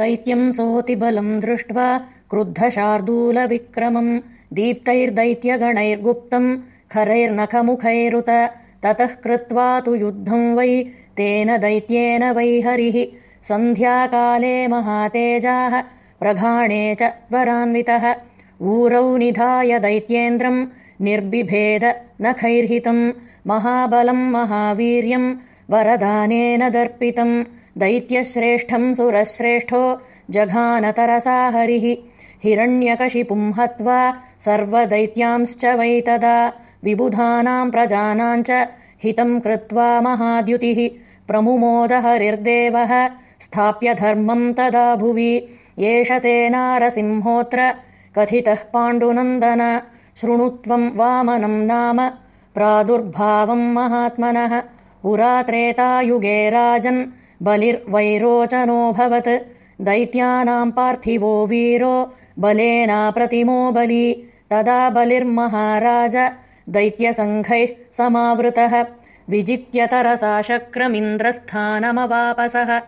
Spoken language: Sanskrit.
दैत्यम् सोऽतिबलम् दृष्ट्वा क्रुद्धशार्दूलविक्रमम् दीप्तैर्दैत्यगणैर्गुप्तम् खरैर्नखमुखैरुत ततः कृत्वा तु युद्धम् वै तेन दैत्येन वै हरिः। सन्ध्याकाले महातेजाः प्रघाणे च वरान्वितः। ऊरौ निधाय दैत्येन्द्रम् निर्बिभेद नखैर्हितम् महाबलम् महावीर्यम् वरदानेन दर्पितम् दैत्यश्रेष्ठम् सुरश्रेष्ठो जघानतरसा हरिः। हिरण्यकशिपुम् हत्वा सर्वदैत्यांश्च वैतदा विबुधानाम् प्रजानाम् च हितम् कृत्वा महाद्युतिः। प्रमुमोदहरिर्देवः स्थाप्य धर्मम् तदा भुवि। एष ते नारसिंहोऽत्र कथितः पाण्डुनन्दन। शृणुत्वम् वामनम् नाम प्रादुर्भावम् महात्मनः। पुरा त्रेतायुगे राजन् बलिर्वैरोचनोऽभवत् दैत्यानाम् पार्थिवो वीरो बलेनाप्रतिमो बली। तदा बलिर्महाराज दैत्यसङ्घैः समावृतः। विजित्यतरसा शक्रमिन्द्रस्थानमवापसः